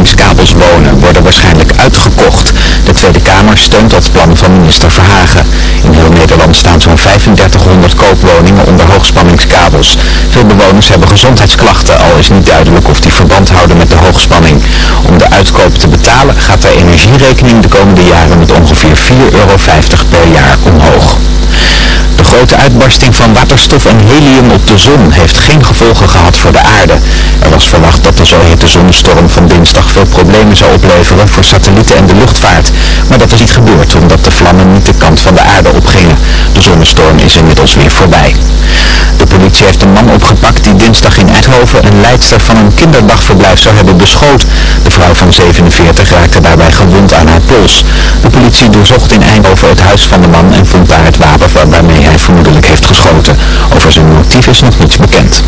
hoogspanningskabels wonen worden waarschijnlijk uitgekocht. De Tweede Kamer steunt dat plan van minister Verhagen. In heel Nederland staan zo'n 3500 koopwoningen onder hoogspanningskabels. Veel bewoners hebben gezondheidsklachten, al is niet duidelijk of die verband houden met de hoogspanning. Om de uitkoop te betalen gaat de energierekening de komende jaren met ongeveer 4,50 euro per jaar omhoog. De grote uitbarsting van waterstof en helium op de zon heeft geen gevolgen gehad voor de aarde. Er was verwacht dat de zogeheten zonnestorm van dinsdag veel problemen zou opleveren voor satellieten en de luchtvaart. Maar dat is niet gebeurd omdat de vlammen niet de kant van de aarde opgingen. De zonnestorm is inmiddels weer voorbij. De politie heeft een man opgepakt die dinsdag in Eindhoven een leidster van een kinderdagverblijf zou hebben beschoten. De vrouw van 47 raakte daarbij gewond aan haar pols. De politie doorzocht in Eindhoven het huis van de man en vond daar het wapen waarmee hij vermoedelijk heeft geschoten. Over zijn motief is nog niets bekend.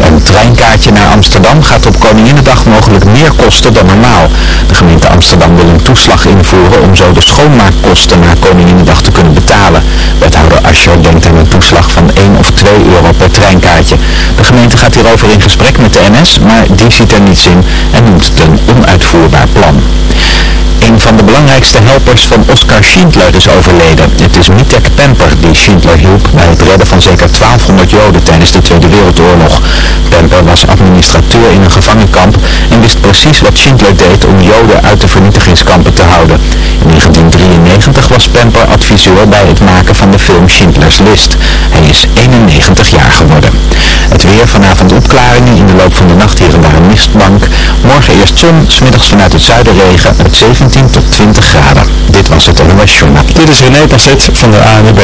Een treinkaartje naar Amsterdam gaat op Koninginnedag mogelijk meer kosten dan normaal. De gemeente Amsterdam wil een toeslag invoeren om zo de schoonmaakkosten na Koninginnedag te kunnen betalen. Wethouder Ascher denkt aan een toeslag van 1 of 2 euro per treinkaartje. De gemeente gaat hierover in gesprek met de NS, maar die ziet er niets in en noemt het een onuitvoerbaar plan. Een van de belangrijkste helpers van Oscar Schindler is overleden. Het is Mitek Pemper die Schindler hielp bij het redden van zeker 1200 Joden tijdens de Tweede Wereldoorlog. Pemper was administrateur in een gevangenkamp en wist precies wat Schindler deed om Joden uit de vernietigingskampen te houden. In 1993 was Pemper adviseur bij het maken van de film Schindlers List. Hij is 91 jaar geworden. Het weer vanavond opklaringen in de loop van de nacht hier en daar een mistbank. Morgen eerst zon, smiddags vanuit het zuiden regen, het 7 19 tot 20 graden. Dit was het NOS Journaal. Dit is René Passet van de ANWB.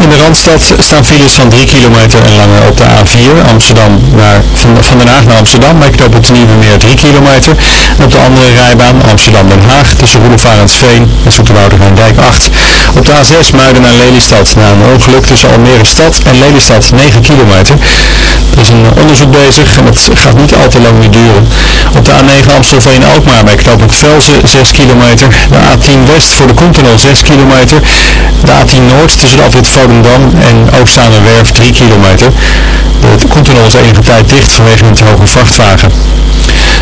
In de Randstad staan files van 3 kilometer en langer op de A4 Amsterdam naar, van, van Den Haag naar Amsterdam bij de Nieuwe Meer 3 kilometer. En op de andere rijbaan Amsterdam-Den Haag tussen Roelofarensveen en Zoeterwoude Dijk 8. Op de A6 Muiden naar Lelystad na een ongeluk tussen Almere Stad en Lelystad 9 kilometer. Er is een onderzoek bezig en het gaat niet al te lang meer duren. Op de A9 Amstelveen-Alkmaar bij knooppunt Velzen 6 kilometer. De A10 West voor de Continental 6 kilometer. De A10 Noord tussen de Volendam en Oostzaanerwerf 3 kilometer. De Continental is enige tijd dicht vanwege een te hoge vrachtwagen.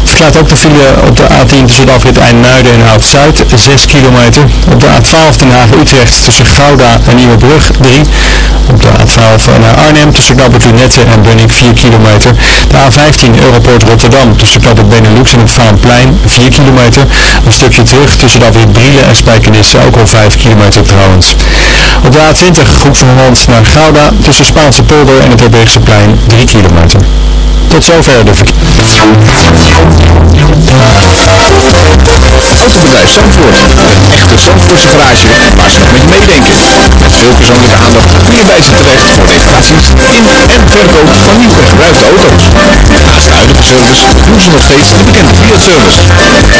Verklaart ook de file op de A10 tussen afrit Eindmuiden en Oud-Zuid 6 kilometer. Op de A12 Den Haag-Utrecht tussen Gouda en Nieuwebrug 3. Op de A12 naar Arnhem tussen Lunette en Bunnik 4 kilometer. De A15 Europort Rotterdam tussen Knappert Benelux en het Vaanplein 4 kilometer. Een stukje terug tussen afrit Brielen en Spijkenisse ook al 5 kilometer trouwens. Op de A20 Groep van Holland naar Gouda tussen Spaanse polder en het Herbergseplein 3 kilometer. Tot zover de Autobedrijf Zandvoort. Een echte Zandvoortse garage waar ze nog met meedenken. Met veel persoonlijke aandacht kun je bij ze terecht voor reparaties in en verkoop van nieuw en gebruikte auto's. Naast de huidige service doen ze nog steeds de bekende Fiat-service.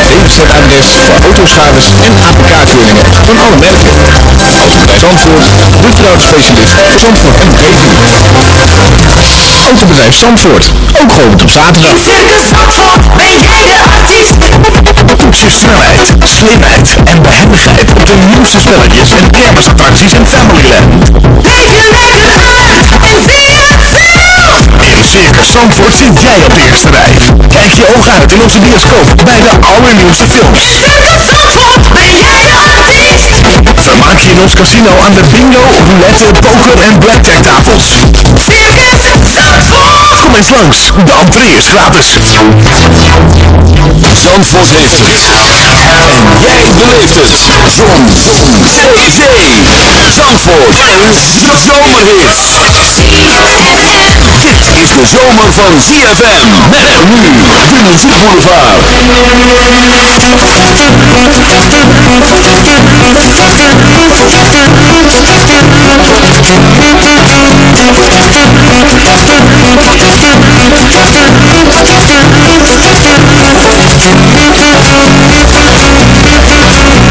DWZ-adres voor autoschades en APK-keuringen van alle merken. Autobedrijf Zandvoort, de specialist voor Zandvoort en omgeving. Autobedrijf Zandvoort, ook geopend op zaterdag. Toets je snelheid, slimheid en behendigheid op de nieuwste spelletjes en kermisattracties in Familyland. In Circus Zandvoort zit jij op de eerste rij. Kijk je ogen uit in onze bioscoop bij de allernieuwste films. Vermaak je in ons casino aan de bingo, roulette, poker en blackjack tafels. Kom eens langs, de entree is gratis. Zandvoort heeft het. En jij beleeft het. Zon. Zee. Zee. Zandvoort. Dit is de zomer van ZFM. Met nu de muziekboulevard. Make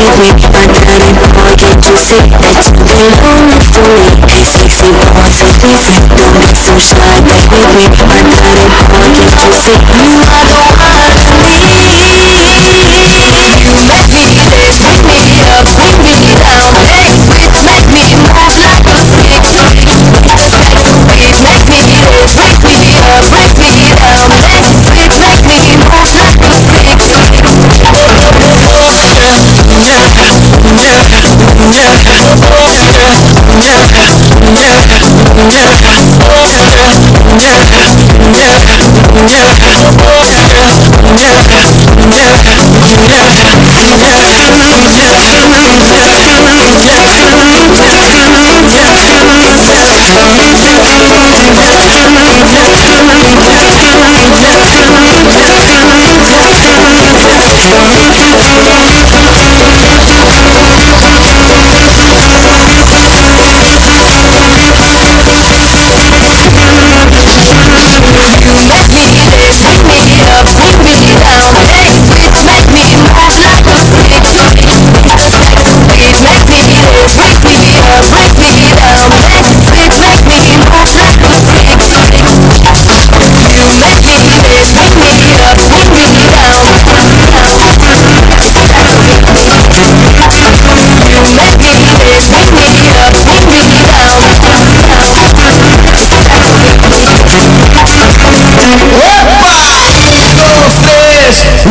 Make my daddy boy get too sick Something wrong with me Sexy boy so perfect Don't be so shy Make my daddy boy get too sick You. are the one Yeah.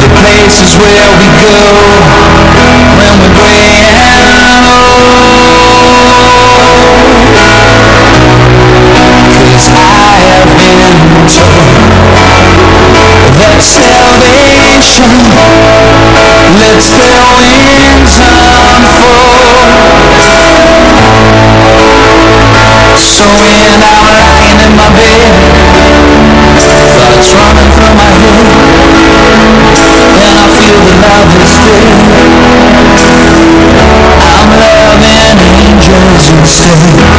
The places where we go when we're gray and I have been told that salvation. Wings So when I'm lying in my bed Thoughts running through my head and I feel the love is dead I'm loving angels instead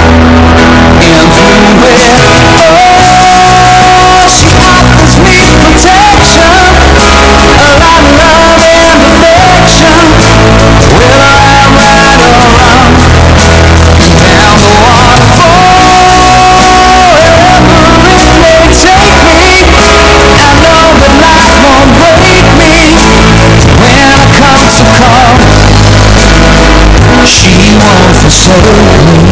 Thank you.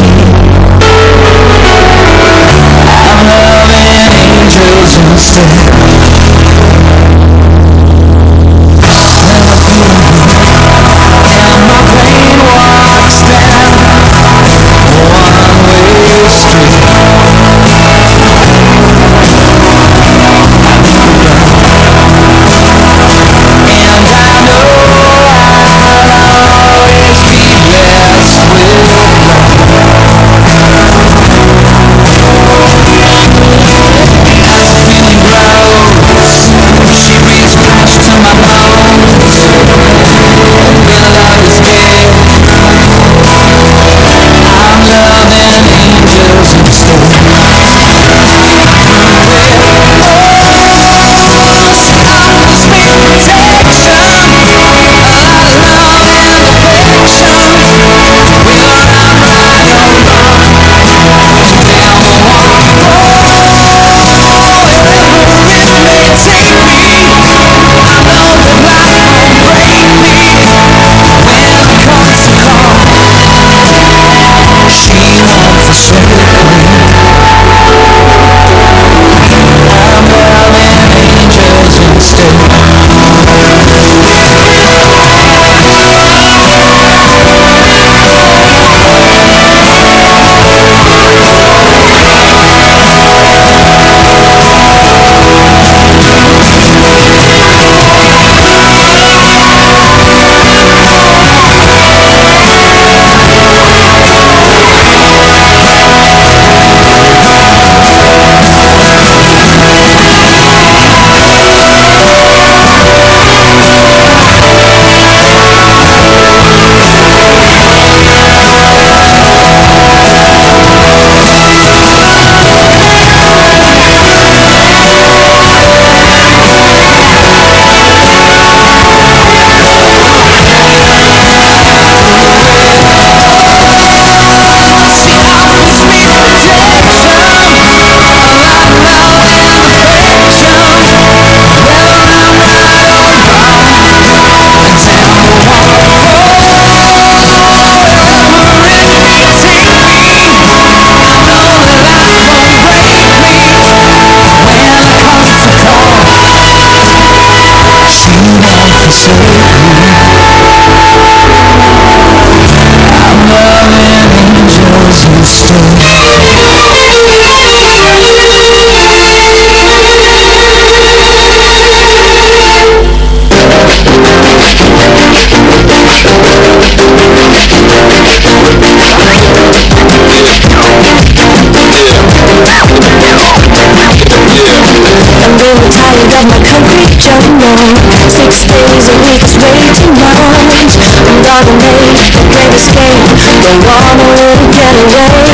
Six days a week is way too much I'm gonna make a great escape Don't want a little getaway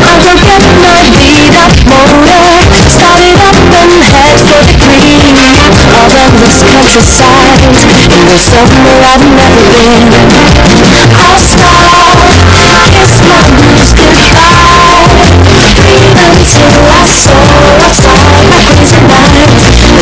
I'll go get my beat up motor Start it up and head for the green I'll endless countryside And go somewhere I've never been I'll stop, kiss my blues goodbye Breathe until I soar,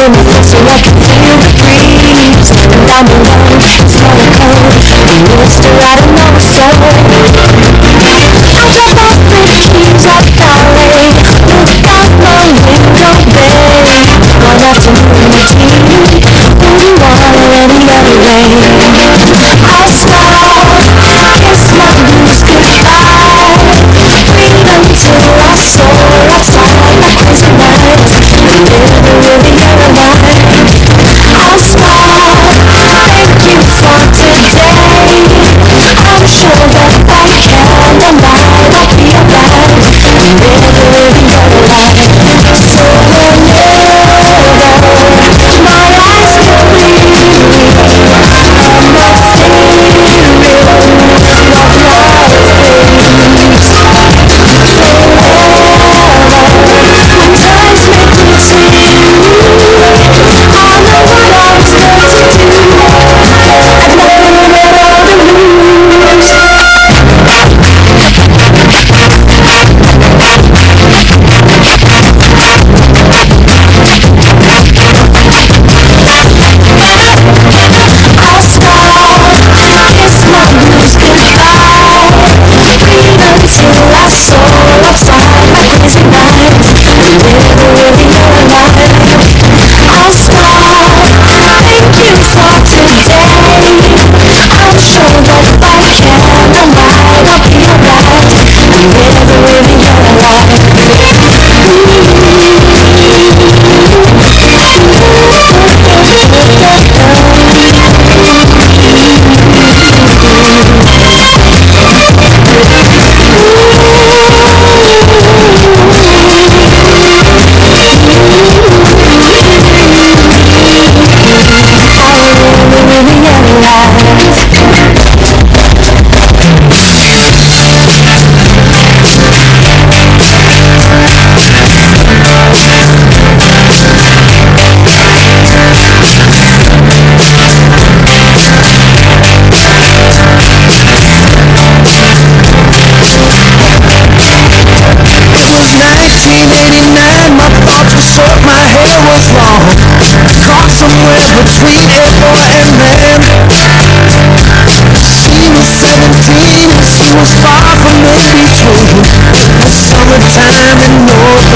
in the can feel the clear breeze And I'm alone, it's so cold You used to ride another soul I drop off the keys of ballet Look out my window, babe I'll have to move the key When you are, any other way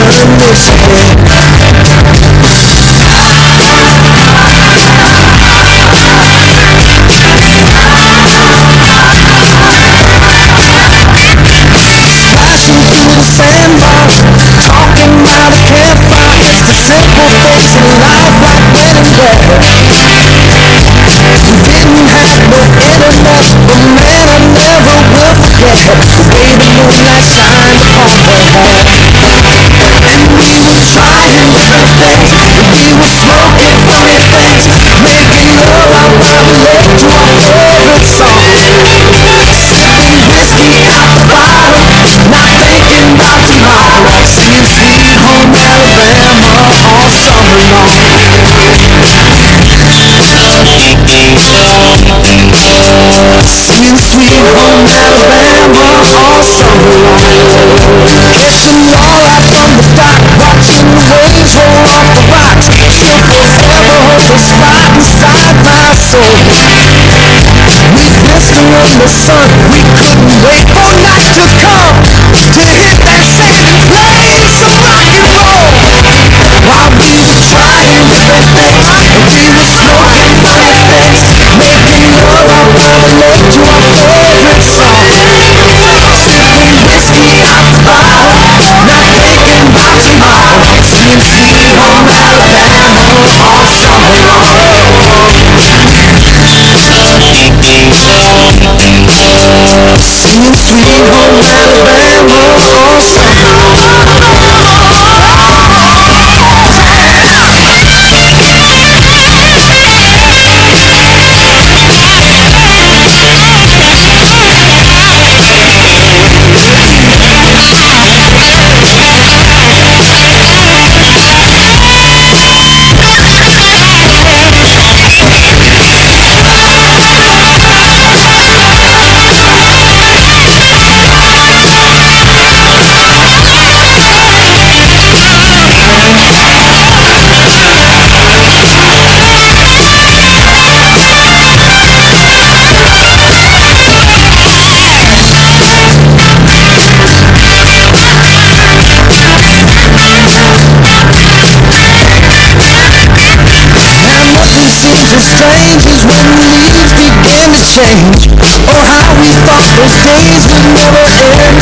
understand feels so right inside my soul We danced around the sun, we couldn't wake up change. Or how we thought those days would never end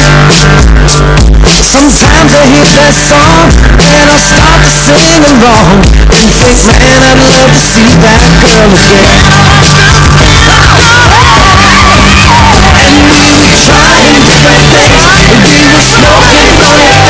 Sometimes I hear that song and I start to sing along And think, man, I'd love to see that girl again. And we were trying different things We were smoking funny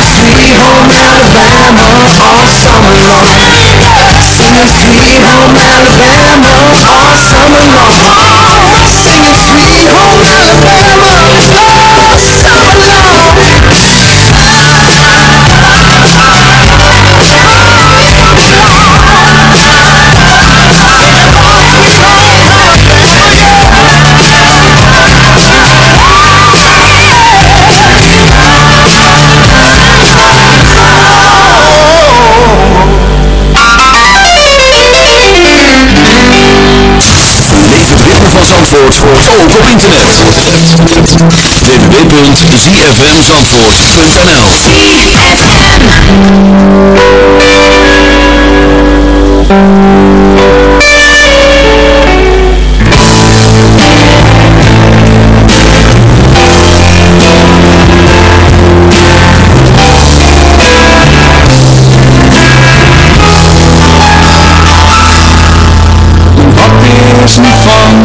Sweet Home Alabama all summer long Singing Sweet Home Alabama all summer long Singing Sweet Home Alabama Zandvoort ook op internet. www.zfmzandvoort.nl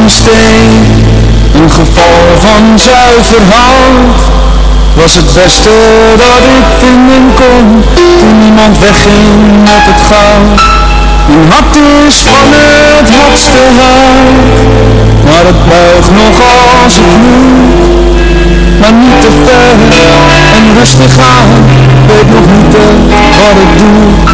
steen, een geval van zuiver hout Was het beste dat ik vinden kon, toen iemand wegging met het goud. Mijn hart is van het hardste hout, maar het buigt nog als het moet Maar niet te ver en rustig aan, weet nog niet wat ik doe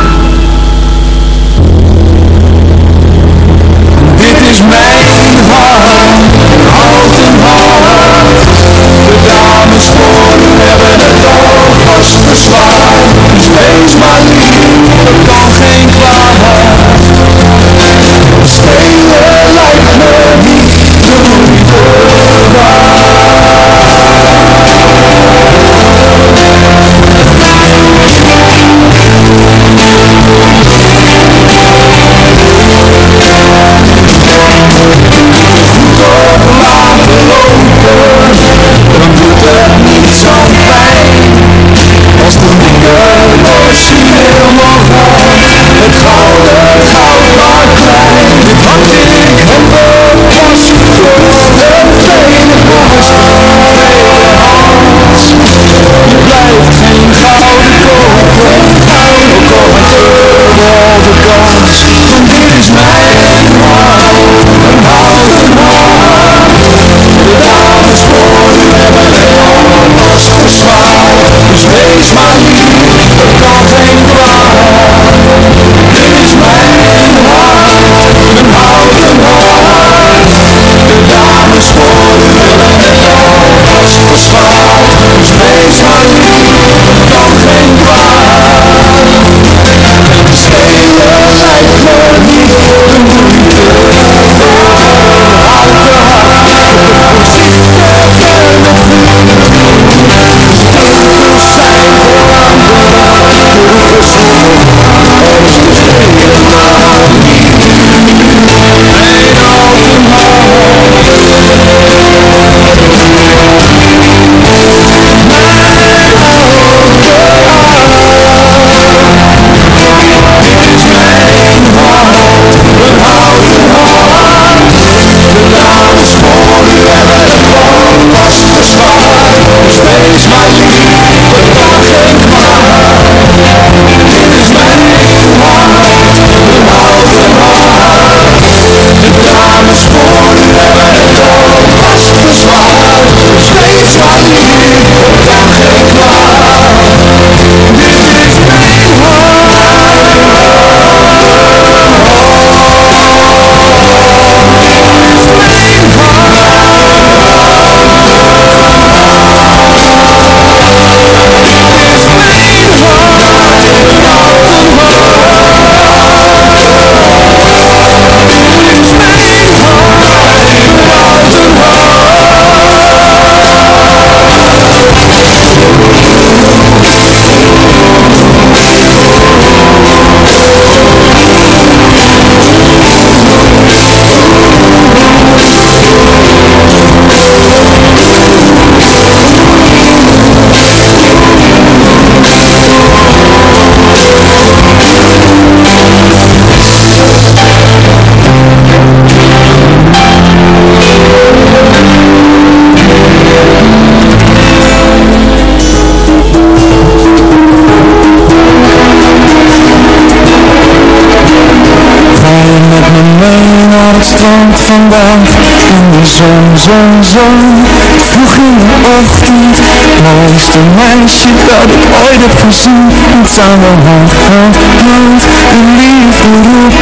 zon, zon, zon Vroeg in de ochtend. Mooiste meisje dat ik ooit heb gezien. Ons aan de hand, hand, hand De liefde roept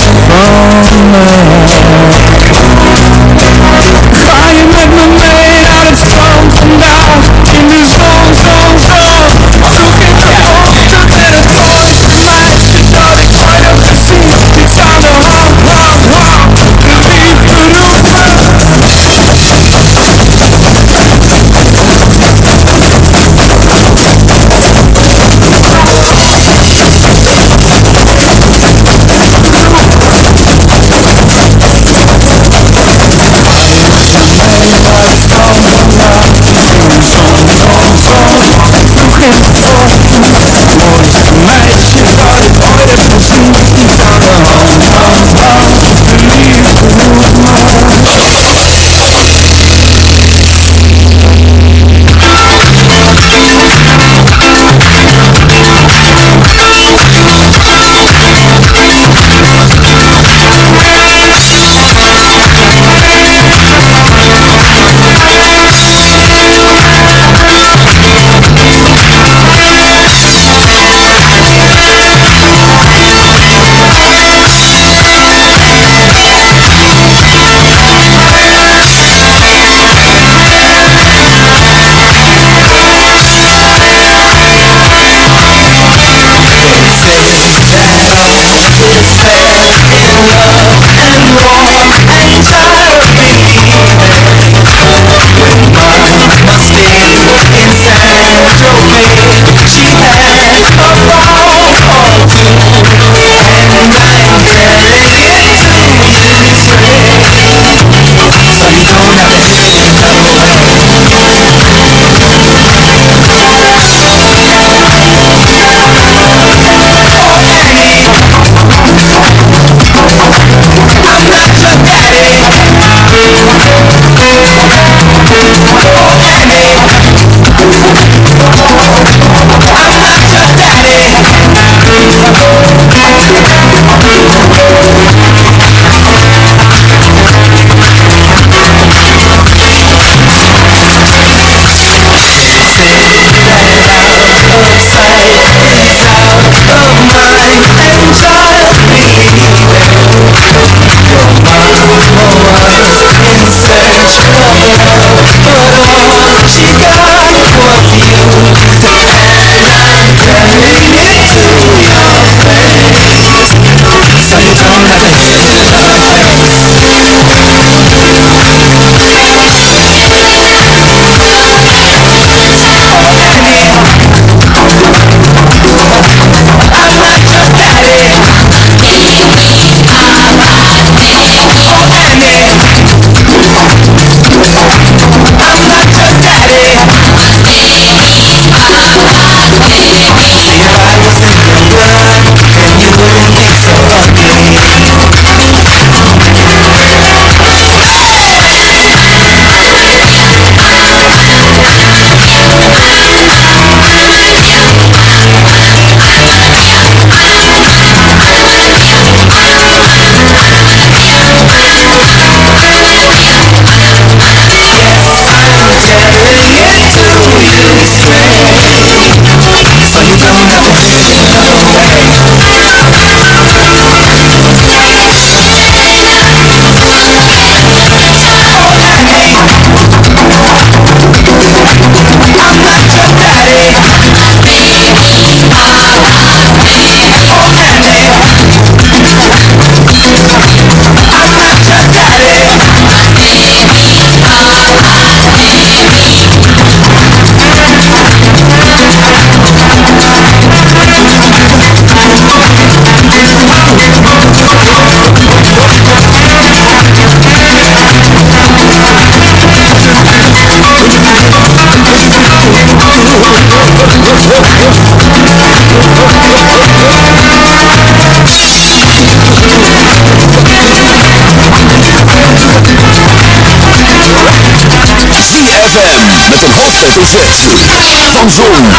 Zandvoort,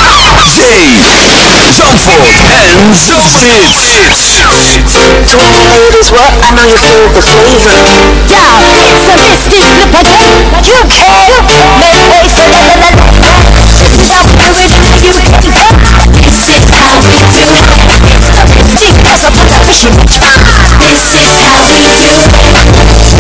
Zee, Zandvoort en Zomerhit. Is what I know you feel the fever. Yeah, it's a risky but hey, but you care. Let me waste a little It's not the risk you. This is how we do it. It's the risky, but. This is how we do it.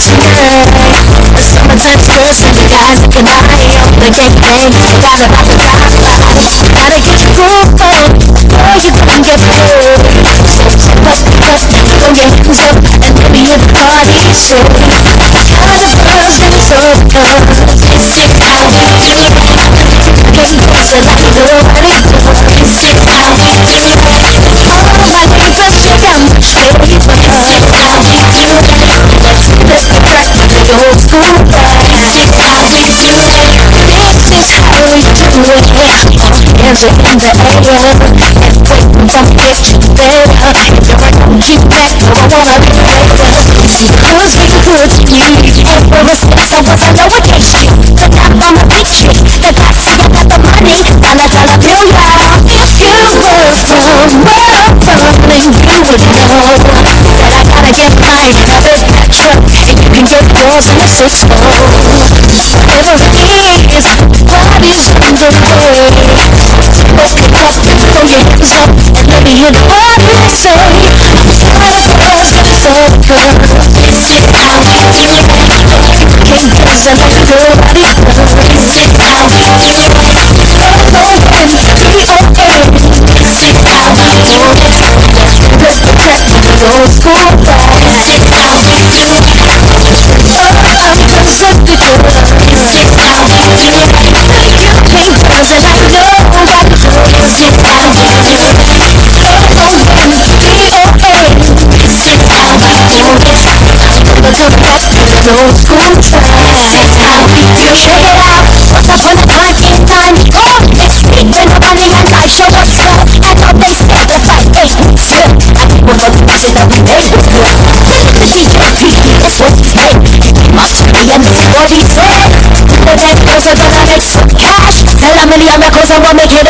Summer dress skirts and your ties and your bio But can't hang out about the cocktail Gotta get your groove on Before you. find your groove So keep up the pressure Throw your hands up Baby, let the party soon Oh, oh, this is how we do Can't do it like you do This is how we do those blue eyes This is how we do it Yeah, Every end in the road Let's put the damage down Don't keep back from what Because we could You used to be respectful But I know what they say But I'm on a big shit If I said it with the money And I fell a million You were my start running away from I gotta get mine, I really gotta try You can just wasn't so strong Everything is started on the way But you can't control your hips Let me hear the audience say Oh, that's so good. This is how you like it Can't get us Don't stop trying, I'll beat you, shake it out Once I first time in time, don't miss me Then nobody and I show yourself And all the steps I take me to People have passed up gonna Decision is what's right I am the only friend People that knows that make some cash Tell a million records and we'll make it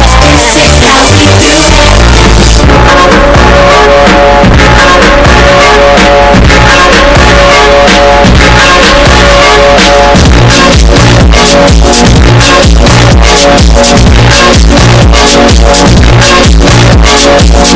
so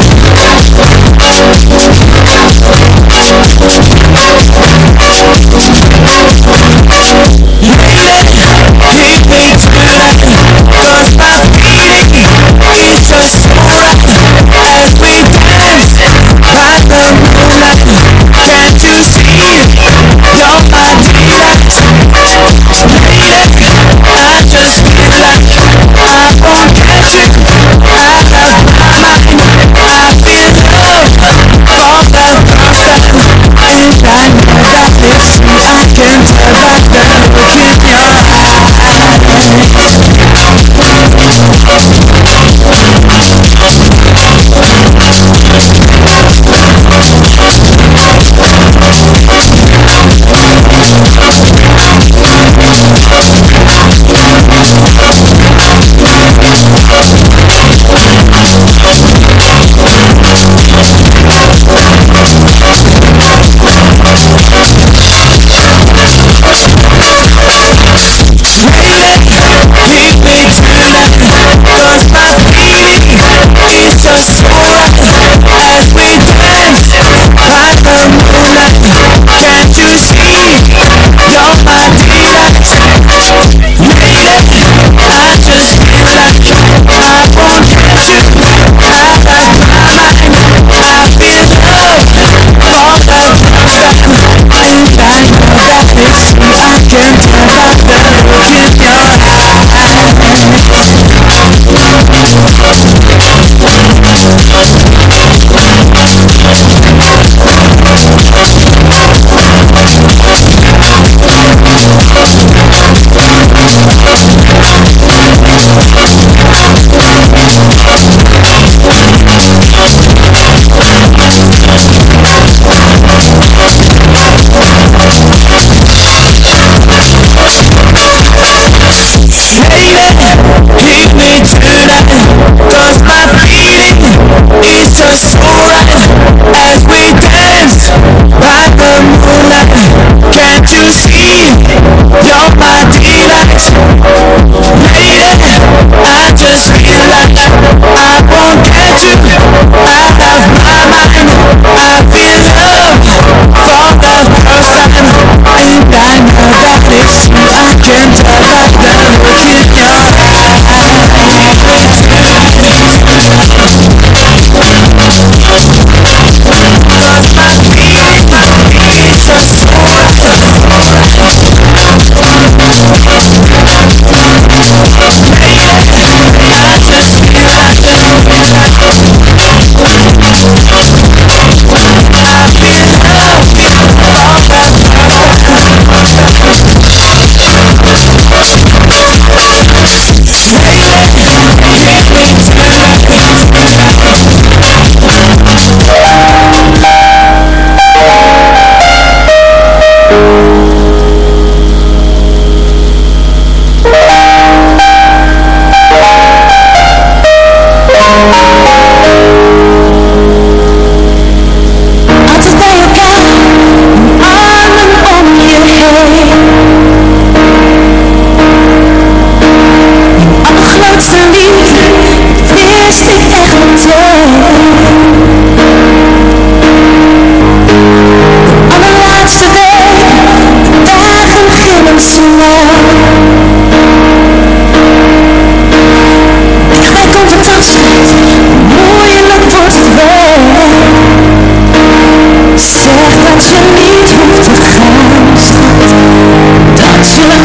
Excellent.